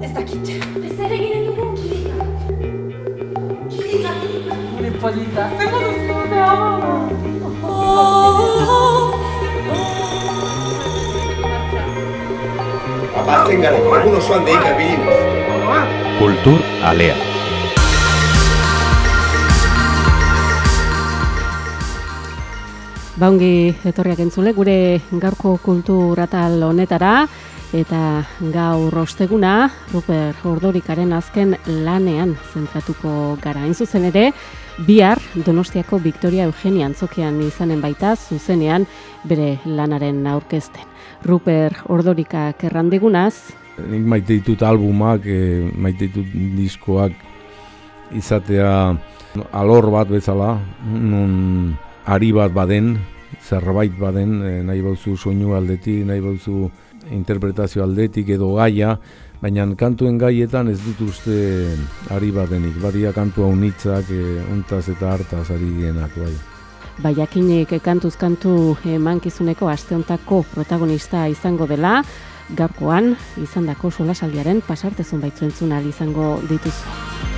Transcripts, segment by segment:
Ez dakit. Ez ere ginen dugu kilika. Kilika, kilika. Gure polita. Zer duzu, Abazen gara, egun osoan deika bilinaz. Kultur Alea. Baungi etorriak entzule, gure gaurko kulturatal honetara, eta gaur osteguna, Ruper Ordorikaren azken lanean zentratuko gara. Hain zuzen ere, bihar Donostiako Victoria Eugenia antzokean izanen baita, zuzenean bere lanaren aurkezten. Ruper Ordorikak errandigunaz, Nik maite ditut albumak, e, maite ditut diskoak izatea alor bat bezala, nun ari bat baden, zerbait baden, e, nahi bauzu soinu aldetik, nahi bauzu interpretazio aldetik edo gaia, baina kantuen gaietan ez dut uste ari badenik, badia kantua unitzak, e, untaz eta hartaz ari dienak, bai. Baiakinik kantuz kantu emankizuneko asteontako protagonista izango dela, gaurkoan izandako solasaldiaren pasartezun baitzu entzun izango dituzu.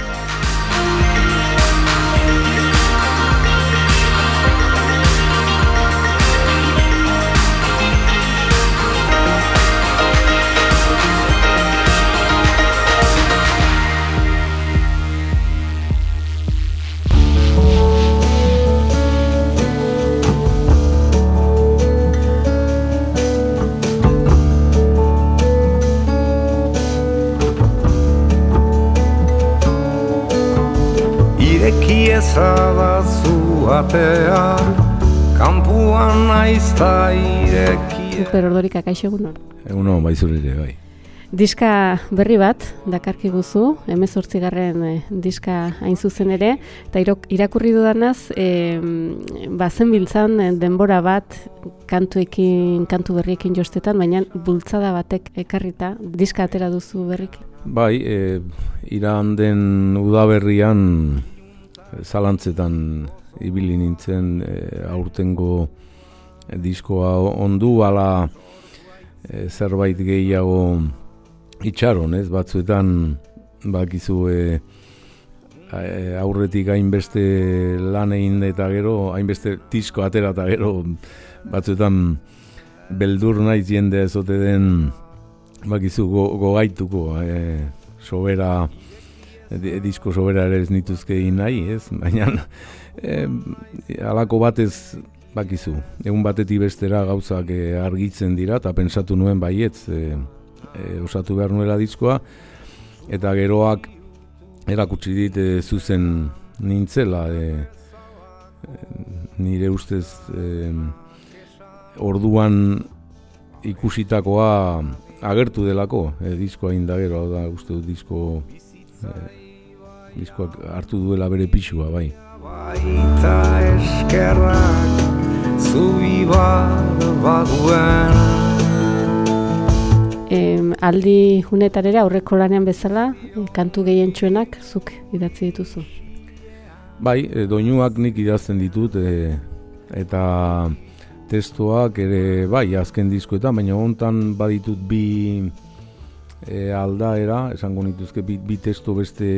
Atea Kampuan naizta ireki Super ordorika kaixo egunon. Egun hon, bai zurire, bai. Diska berri bat, dakarki guzu, emezortzigarren eh, diska hain zuzen ere, eta irakurri dudanaz, e, bazen biltzan eh, denbora bat kantuekin, kantu berriekin jostetan, baina bultzada batek ekarrita, diska atera duzu berriki. Bai, e, iran den udaberrian e, zalantzetan ibili nintzen e, aurtengo diskoa ondu ala e, zerbait gehiago itxaron, ez? Batzuetan bakizu e, aurretik hainbeste lan egin eta gero, hainbeste disko atera eta gero batzuetan beldur naiz jende ez ote den bakizu go, gogaituko e, sobera di- disko sobera ere ez nituzke nahi, ez? Baina e, alako batez bakizu, egun batetik bestera gauzak e, argitzen dira eta pensatu nuen baietz e, e, osatu behar nuela diskoa. Eta geroak erakutsi dit e, zuzen nintzela e, nire ustez e, orduan ikusitakoa agertu delako e, diskoa inda gero, hau da uste dut disko e, diskoak hartu duela bere pixua, bai. Baita eskerrak Zubi bat baduen Em, aldi hunetarera aurreko lanean bezala, eh, kantu gehientsuenak zuk idatzi dituzu. Bai, e, doinuak nik idazten ditut e, eta testoak ere bai azken diskoetan, baina hontan baditut bi e, aldaera, esango nituzke bi, bi testo beste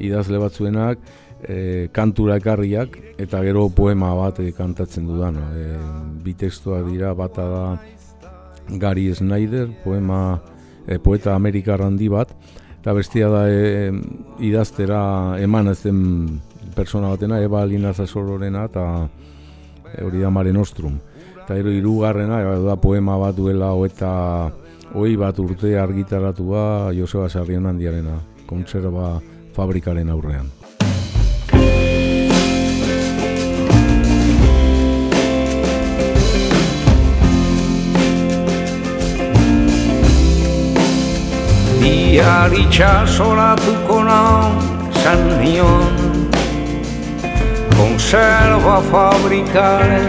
idazle batzuenak, e, kantura ekarriak eta gero poema bat e, kantatzen dudan. E, bi testoak dira, bata da Gary Snyder, poema, e, poeta amerikar handi bat, eta bestia da e, idaztera eman ez den persona batena, Eba Linaza Sororena, eta e, hori da Mare Nostrum. Eta gero hirugarrena e, da poema bat duela eta hoi bat urte argitaratua Joseba Sarrion handiarena, kontserba fabrikaren aurrean. Bihar itxasoratuko nau San nion Konserba fabrikaren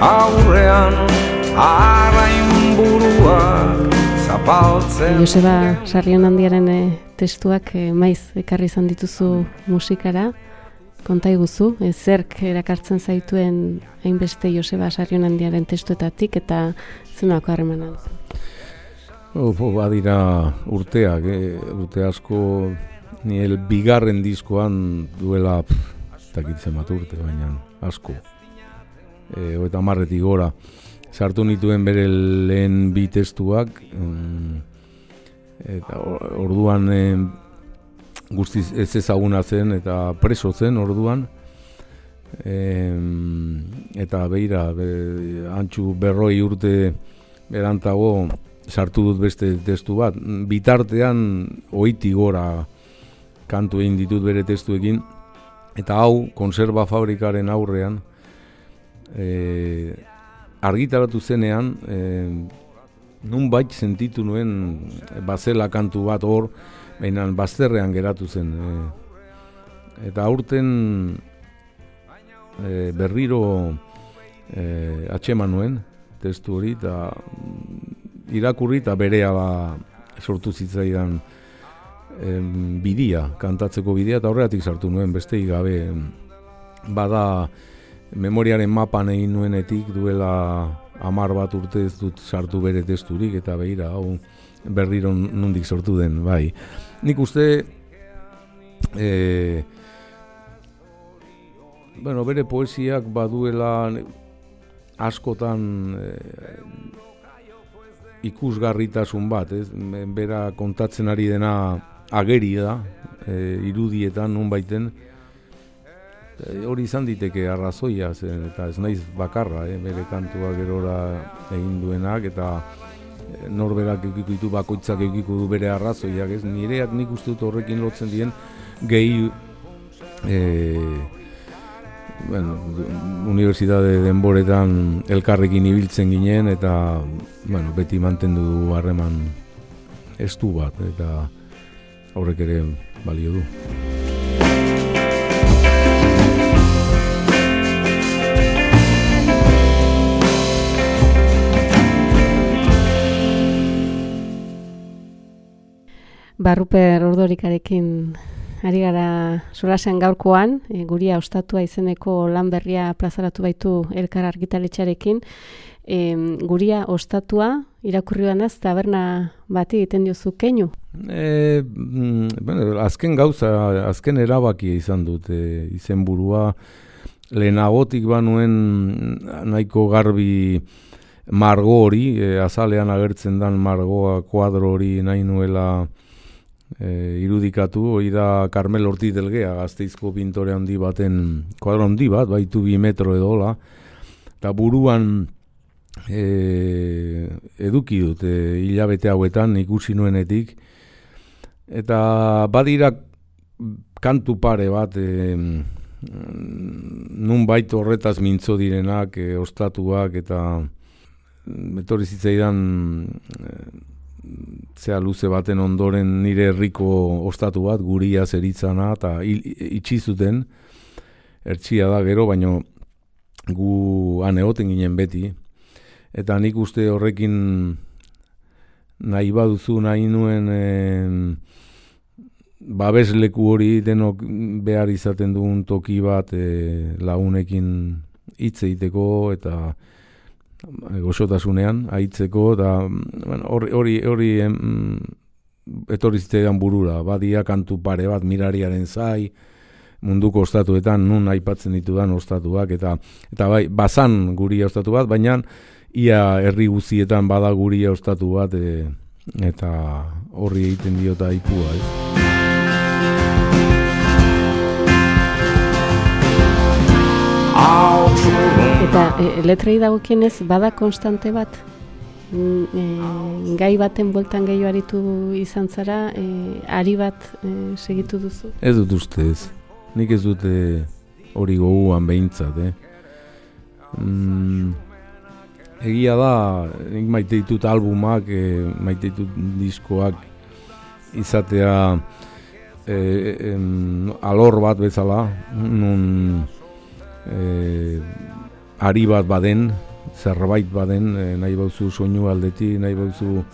aurrean Arrain buruak zapaltzen. Joseba Sarrion handiaren eh, testuak eh, maiz ekarri izan dituzu musikara, konta iguzu, eh, zerk erakartzen zaituen hainbeste Joseba Sarrion handiaren testuetatik eta zenako harremana duzu. Opo, badira urteak, eh? urte asko ni el bigarren diskoan duela ez dakit zenbat urte, baina asko. E, eta marretik gora. Sartu nituen bere lehen bi testuak, mm, eta or- orduan e, guztiz ez ezaguna zen eta preso zen orduan. Em, eta beira, be, antxu berroi urte berantago sartu dut beste testu bat. Bitartean oiti gora kantu egin ditut bere testuekin. Eta hau, konserba fabrikaren aurrean, e, argitaratu zenean, e, nun bait sentitu nuen bazela kantu bat hor, baina bazterrean geratu zen. E, eta aurten e, berriro e, atxeman nuen testu hori, eta irakurri eta berea sortu zitzaidan em, bidia, kantatzeko bidia, eta horregatik sartu nuen, beste gabe bada memoriaren mapan egin nuenetik duela amar bat urte ez dut sartu bere testurik, eta behira, hau berriro nundik sortu den, bai. Nik uste, e, bueno, bere poesiak baduela askotan e, ikusgarritasun bat, ez? Bera kontatzen ari dena ageri da, e, irudietan nun baiten, e, hori izan diteke arrazoia, zen, eta ez naiz bakarra, e, bere kantua gerora egin duenak, eta e, norberak eukiko ditu bakoitzak eukiko du bere arrazoiak, ez? Nireak nik uste dut horrekin lotzen dien, gehi e, bueno, unibertsitate denboretan elkarrekin ibiltzen ginen eta bueno, beti mantendu du harreman estu bat eta horrek ere balio du. Barruper ordorikarekin ari gara solasean gaurkoan, e, guria ostatua izeneko lan berria plazaratu baitu elkar argitaletxarekin. E, guria ostatua irakurri banaz taberna bati egiten diozu keinu. E, mm, bueno, azken gauza, azken erabakia izan dut e, izenburua lehenagotik banuen nahiko garbi margo hori, e, azalean agertzen dan margoa kuadro hori nahi nuela e, irudikatu, hori da Carmel Ortiz Delgea, gazteizko pintore handi baten, kuadro handi bat, baitu bi metro edola, eta buruan e, eduki dut e, hilabete hauetan ikusi nuenetik, eta badira kantu pare bat, e, nun baito horretaz mintzo direnak, e, ostatuak, eta etorri zitzaidan e, zea luze baten ondoren nire herriko ostatu bat, guria zeritzana, eta itxi zuten, ertsia da gero, baino gu han egoten ginen beti, eta nik uste horrekin nahi baduzu nahi nuen e, babesleku hori denok behar izaten dugun toki bat e, lagunekin hitz egiteko eta goxotasunean aitzeko eta bueno, hori hori hori zitzaidan burura. Badia kantu pare bat mirariaren zai munduko ostatuetan nun aipatzen ditudan ostatuak eta eta bai bazan guria ostatu bat baina ia herri guztietan bada guria ostatu bat e, eta horri egiten diota ipua ez Eta e, letrei dagokienez bada konstante bat? Mm, E, gai baten bueltan gehiago aritu izan zara, e, ari bat e, segitu duzu? Ez dut uste ez. Nik ez dute hori goguan behintzat, eh? Mm, egia da, nik maite ditut albumak, e, maite ditut diskoak izatea e, em, alor bat bezala, nun e, ari bat baden, zerbait baden, e, nahi bauzu soinu aldetik, nahi bauzu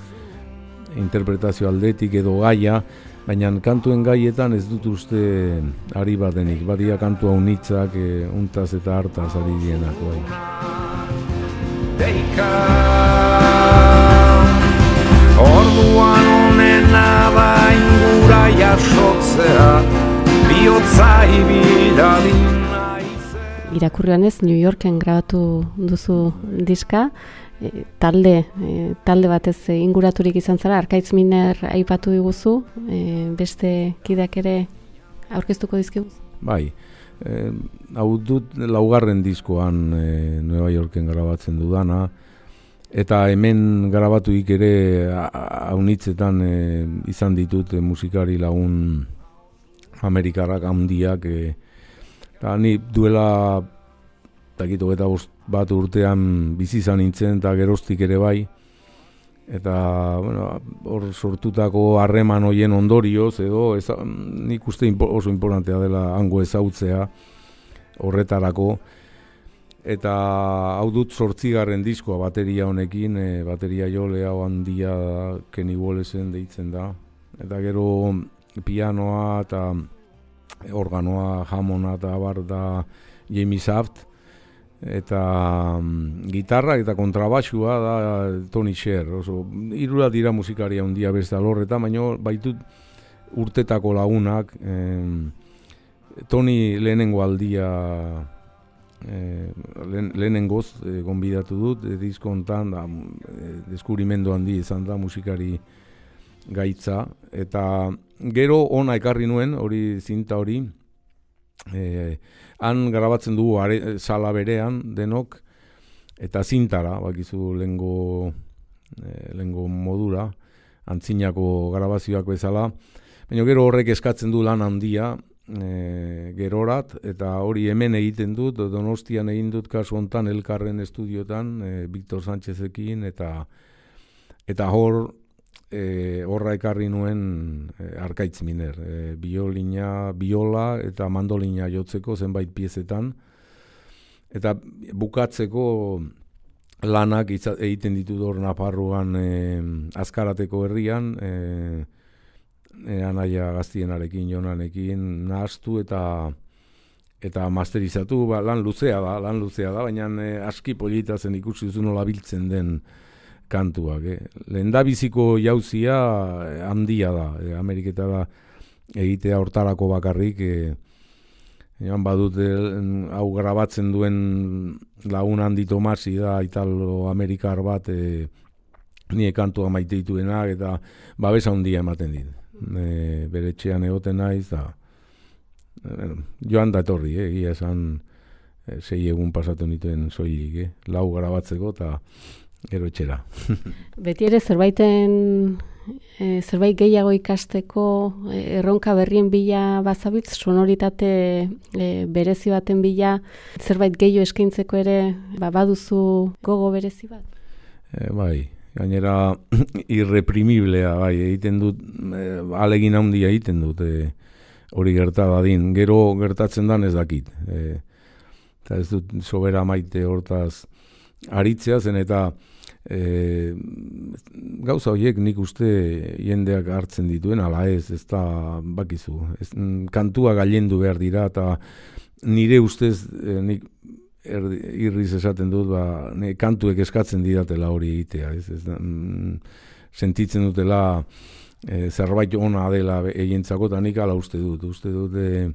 interpretazio aldetik edo gaia, baina kantuen gaietan ez dut uste ari badenik, badia kantua unitzak, e, untaz eta hartaz ari dienak, bai. Deika. Orduan onena da ingura jasotzea Biotza ibiladin Irakurrian ez, New Yorken grabatu duzu diska, e, talde, e, talde batez e, inguraturik izan zara, Arkaitz Miner aipatu diguzu, e, beste kideak ere aurkeztuko dizkigu? Bai, e, hau dut laugarren diskoan e, Nueva Yorken grabatzen dudana, eta hemen grabatuik ere haunitzetan e, izan ditut e, musikari lagun Amerikarrak handiak, e, Eta ni duela takitu eta bat urtean bizi izan nintzen eta gerostik ere bai. Eta bueno, hor sortutako harreman hoien ondorioz edo ez, nik uste oso importantea dela hango ezautzea horretarako. Eta hau dut sortzigarren diskoa bateria honekin, e, bateria jole hau handia Kenny Wallesen deitzen da. Eta gero pianoa eta organoa jamona eta abar da Jamie Saft eta um, gitarra eta kontrabaxua da Tony Sher oso irura dira musikaria handia beste alorreta baino baitut urtetako lagunak em, Tony lehenengo aldia eh, lehenengoz eh, gonbidatu dut eh, diskontan da eh, deskubrimendu handi izan da musikari gaitza eta gero ona ekarri nuen hori zinta hori e, han grabatzen dugu are, sala berean denok eta zintara bakizu lengo e, lengo modura antzinako grabazioak bezala. Baina gero horrek eskatzen du lan handia e, gerorat eta hori hemen egiten dut donostian egin dut kasu hontan elkarren estudiotan e, Victor Sánchezekin eta eta hor e, horra ekarri nuen e, arkaitz miner, e, biolina, biola eta mandolina jotzeko zenbait piezetan, eta bukatzeko lanak egiten ditu hor Naparruan e, azkarateko herrian, e, e, anaia gaztienarekin, jonanekin, nahaztu eta eta masterizatu, ba, lan luzea da, lan luzea da, baina e, aski polita zen ikusi duzu nola biltzen den kantuak. Eh? Lehen da biziko jauzia eh, handia da, eh, Ameriketa da egitea hortarako bakarrik, eh, Ean badut hau grabatzen duen lagun handi Tomasi da italo-amerikar bat e, nire kantua maite dituenak eta babesa handia ematen dit. E, bere txean egoten naiz da joan da etorri, eh, egia esan e, sei egun pasatu nituen soilik, eh, lau grabatzeko eta gero etxera. Beti ere zerbaiten e, zerbait gehiago ikasteko e, erronka berrien bila bazabitz, sonoritate e, berezi baten bila zerbait gehiago eskaintzeko ere ba, baduzu gogo berezi bat? E, bai, gainera irreprimiblea, bai, egiten dut, e, alegin handia egiten dut, e, hori gerta badin, gero gertatzen dan ez dakit. E, eta ez dut sobera maite hortaz aritzea zen eta e, gauza horiek nik uste jendeak hartzen dituen, ala ez, ez da bakizu. Ez, mm, kantua gailendu behar dira, eta nire ustez e, nik erdi, irriz esaten dut, ba, ne, kantuek eskatzen didatela hori egitea. Ez, ez, mm, sentitzen dutela e, zerbait ona dela egientzako, eta nik ala uste dut. Uste dut, e,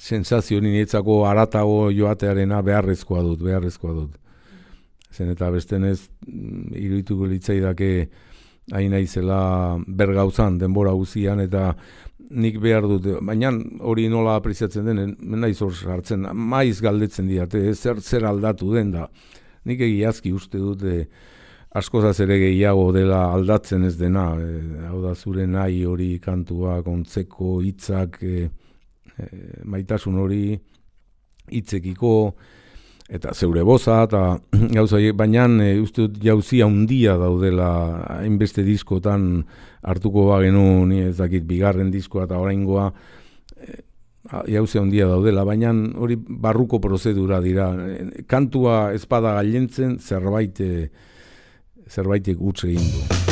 sensazio niretzako aratago joatearena beharrezkoa dut, beharrezkoa dut zen eta bestenez mm, irudituko litzaidake hain naizela bergauzan denbora guzian eta nik behar dut, baina hori nola apreziatzen den, naiz hor hartzen, maiz galdetzen diate, zer, zer aldatu den da. Nik egiazki uste dute askozaz ere gehiago dela aldatzen ez dena, e, hau da zure nahi hori kantua, kontzeko, hitzak, e, e, maitasun hori, hitzekiko, eta zeure boza eta gauza baina e, uste dut jauzia handia daudela hainbeste diskotan hartuko bagenu ni ez dakit bigarren diskoa eta oraingoa e, jauzia handia daudela baina hori barruko prozedura dira. E, kantua espada gailentzen zerbait e, zerbaitek utz egin du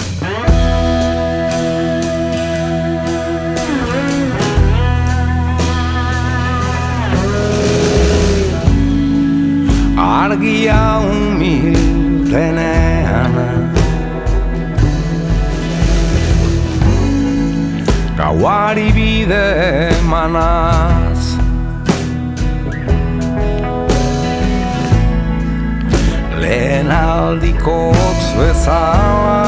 argia umiltenean Gauari bide emanaz Lehen aldiko bezala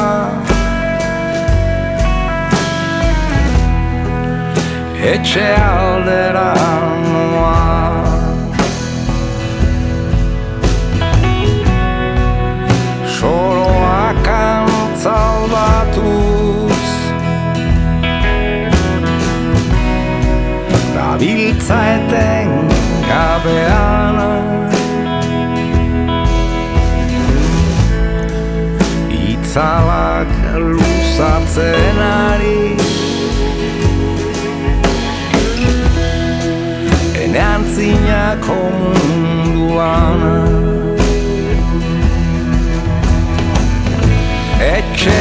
Etxe alderan noaz Dabiltza eten gabean. Itzalak luzatzen ari. Ene antzinako munduan. Etxe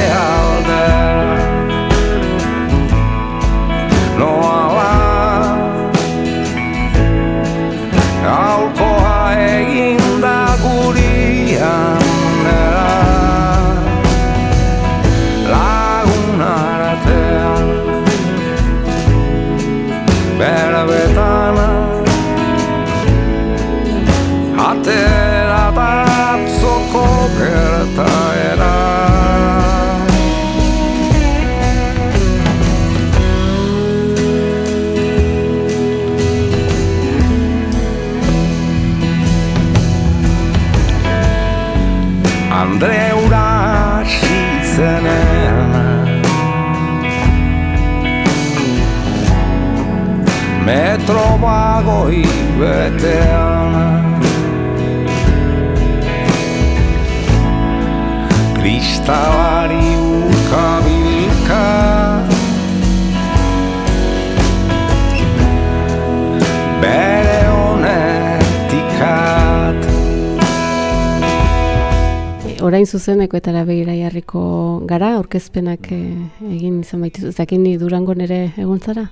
Orain zuzeneko eta begira jarriko gara, aurkezpenak eh, egin izan baitizu. Ez dakit ni Durangon ere egon zara?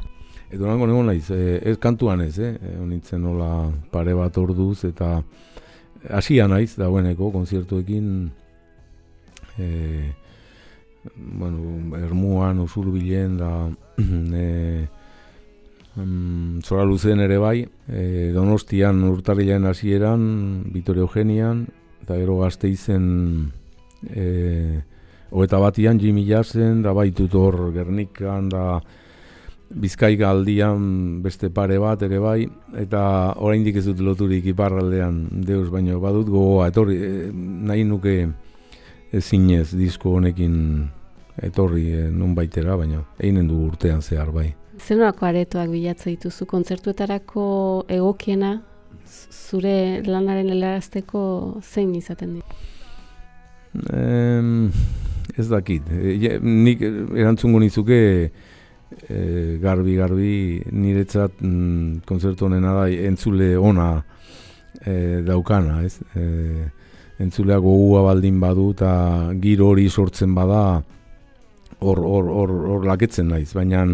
E, Durango egon naiz, e, ez kantuan ez, eh? E, Onitzen nola pare bat orduz eta hasia naiz dagoeneko konzertuekin e, bueno, ermuan, usurbilen da e, mm, zora luzen ere bai, e, donostian urtarrilean hasieran, Vitorio Eugenian, eta gero gazte izen e, hoeta batian Jimmy Jassen, da baitut hor Gernikan, da Bizkaika aldian beste pare bat ere bai, eta oraindik ez dut loturik iparraldean deus baino badut gogoa, etorri, e, nahi nuke ezinez disko honekin etorri e, nun baitera, baina einen du urtean zehar bai. Zenolako aretoak bilatze dituzu kontzertuetarako egokiena zure lanaren helarazteko zein izaten di? Em, ez dakit, e, nik erantzungo nizuke e, garbi garbi niretzat mm, kontzertu honena da entzule ona e, daukana, ez? E, entzulea gogua baldin badu eta giro hori sortzen bada hor hor hor hor laketzen naiz, baina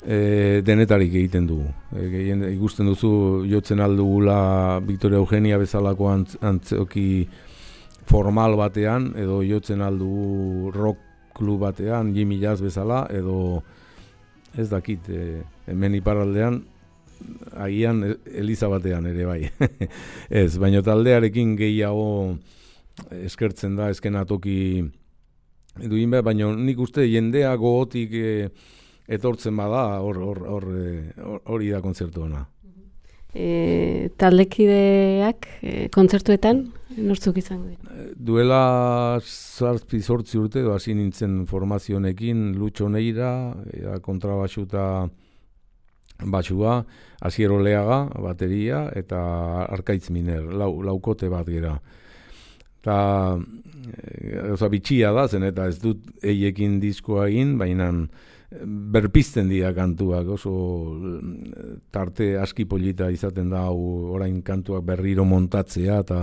e, denetarik egiten dugu. E, gehien ikusten duzu jotzen aldugula Victoria Eugenia bezalako antz, antzoki formal batean edo jotzen aldugu rock klub batean Jimmy Jazz bezala edo ez dakit e, hemen iparraldean agian e- eliza batean ere bai. ez, baina taldearekin gehiago eskertzen da eskenatoki duin behar, baina nik uste jendea gogotik e, etortzen bada hor hor hor e, hor- hori da kontzertu ona. E, taldekideak e, kontzertuetan nortzuk izango dira? Duela zazpi sortzi urte hasi nintzen formazionekin Lutxo Neira, ea kontrabaxu eta batxua, Asiero Leaga, bateria, eta Arkaitz Miner, lau, laukote bat gera. Eta, e, oza, bitxia da zen, eta ez dut eiekin diskoa egin, baina berpizten dira kantuak, oso tarte aski polita izaten da hau orain kantuak berriro montatzea, eta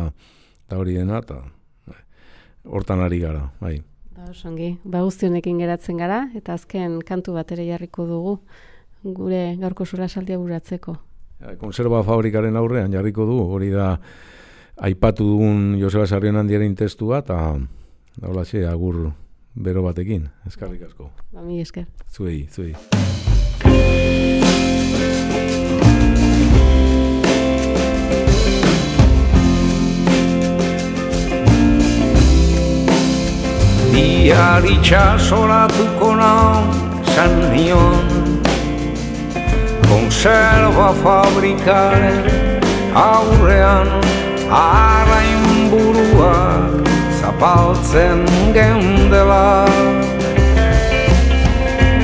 eta hori dena, eta eh, hortan ari gara, bai. Ba, oso ongi. Ba, guzti honekin geratzen gara, eta azken kantu bat ere jarriko dugu, gure gaurko solasaldia buratzeko. Konserba fabrikaren aurrean jarriko du, hori da aipatu dugun Joseba Sarrion handiaren testua, eta hola xe, agur bero batekin, eskarrik asko. Ba, mi esker. Zuei, zuei. Bihar itxasoratuko nau San nion Konserva fabrikaren aurrean Arrain buruak zapaltzen geundela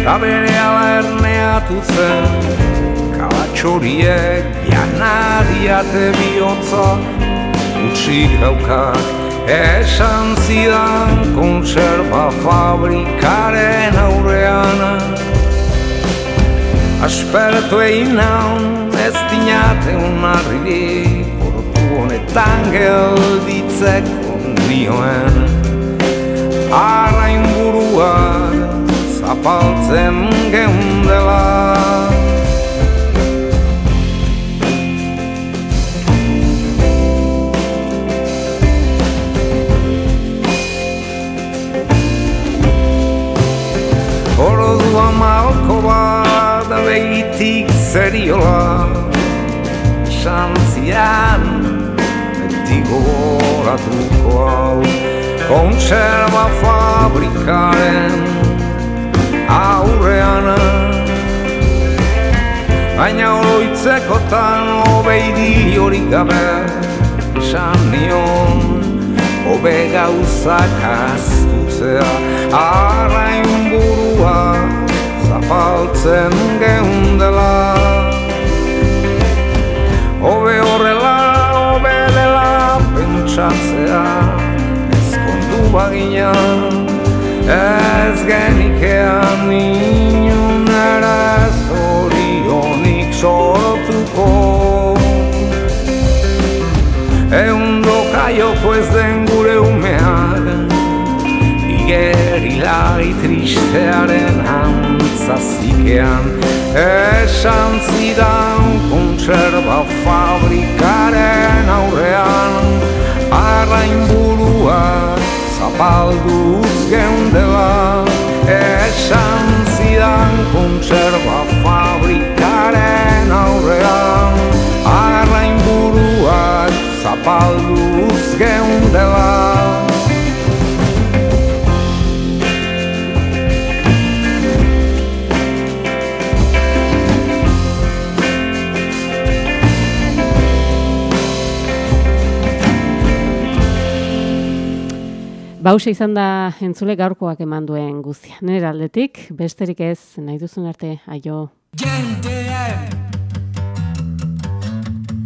Ta bere ala erneatu zen Kalatxoriek janadiate bihotza Utsi gaukak Esan zidan konserva fabrikaren aurrean Aspertu egin naun ez dinate unarri Portu honetan gelditzeko nioen Arrain burua zapaltzen geundela Konserva fabrikaren aurrean Baina oroitzekotan obeidi horik gabe Esan nion obe gauzak astutzea. Arrain burua zapaltzen geundela. Obe horrela, obe dela pentsatzea bagina ez genikean inun ere zorionik sortuko. Eundo kaioko ez den gure umeak Igerilai tristearen antzazikean Esan zidan kontserba fabrikaren aurrean Arrain buruak zapalduz geundela Esan zidan kontserba fabrikaren aurrean Arrain buruak zapalduz geundela Bauxe izan da entzule gaurkoak eman duen guztia. Nire aldetik, besterik ez, nahi duzun arte, aio. Jendeen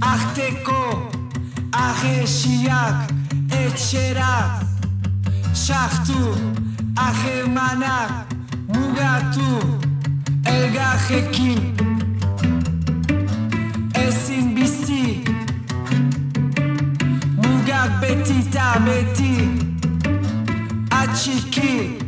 Arteko Ahesiak Etxerak Sartu Ahemanak Mugatu Elgarrekin Ezin bizi Mugak beti Bate que